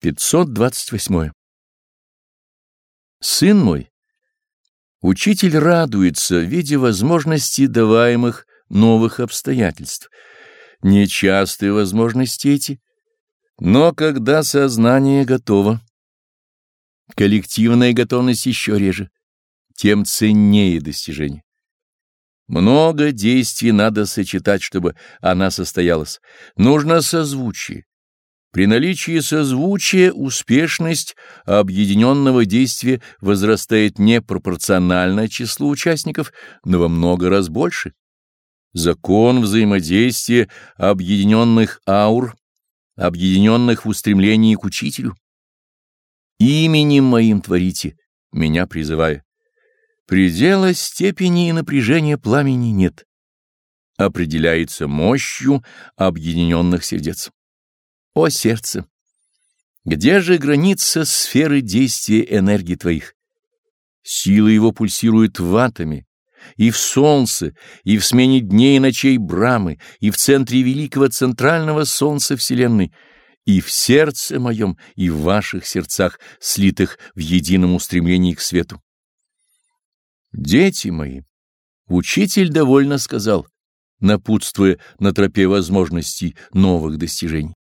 528. Сын мой, учитель радуется, видя возможности даваемых новых обстоятельств. Нечастые возможности эти, но когда сознание готово, коллективная готовность еще реже, тем ценнее достижение. Много действий надо сочетать, чтобы она состоялась. Нужно созвучие. При наличии созвучия успешность объединенного действия возрастает не пропорционально числу участников, но во много раз больше. Закон взаимодействия объединенных аур, объединенных в устремлении к учителю. Именем моим творите, меня призывая. Предела степени и напряжения пламени нет. Определяется мощью объединенных сердец. О сердце! Где же граница сферы действия энергии твоих? Сила его пульсирует в атоме, и в солнце, и в смене дней и ночей Брамы, и в центре великого центрального солнца Вселенной, и в сердце моем, и в ваших сердцах, слитых в едином устремлении к свету. Дети мои, учитель довольно сказал, напутствуя на тропе возможностей новых достижений.